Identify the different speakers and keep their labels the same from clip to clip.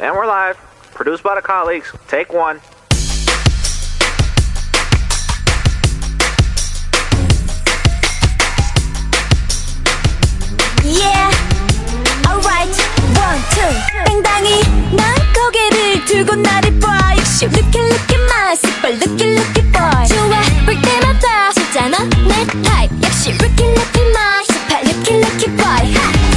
Speaker 1: And we're live. Produced by the colleagues. Take one.
Speaker 2: Yeah. Alright. One, two. 당당히 난 고개를 들고 나를 봐. You look at look at my super look at look at boy. 좋아 볼 때마다 진짜 너내 type. 역시 look at look at my super look at look at boy.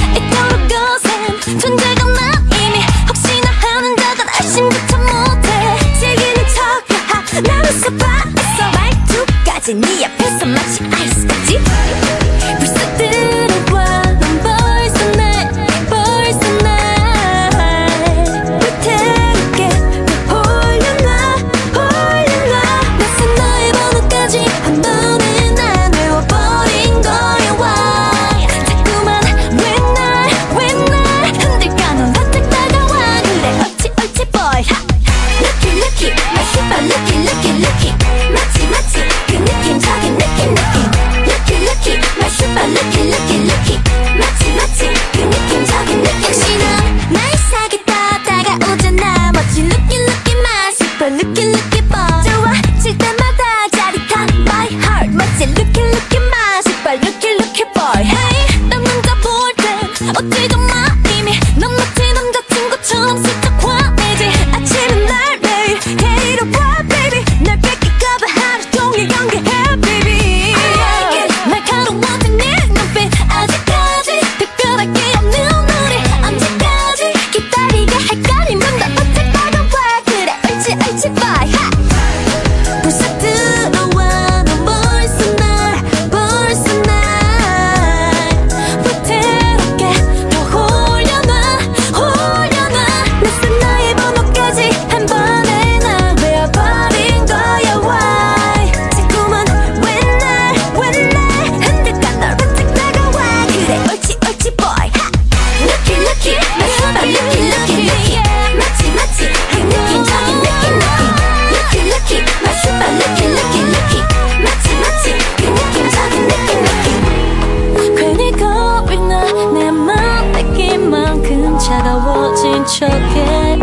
Speaker 2: 모른 척해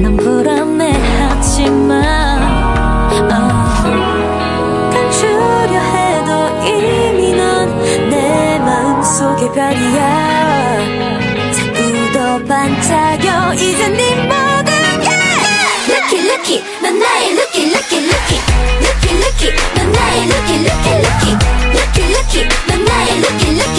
Speaker 2: 난 불안해하지만 어. 감추려 해도 이미 넌 내 마음속의 별이야 자꾸 더 반짝여 이젠 네 모든 게 Lucky Lucky 넌 나의 Lucky Lucky Lucky Lucky Lucky 넌 나의 Lucky Lucky Lucky Lucky Lucky 넌 나의 Lucky Lucky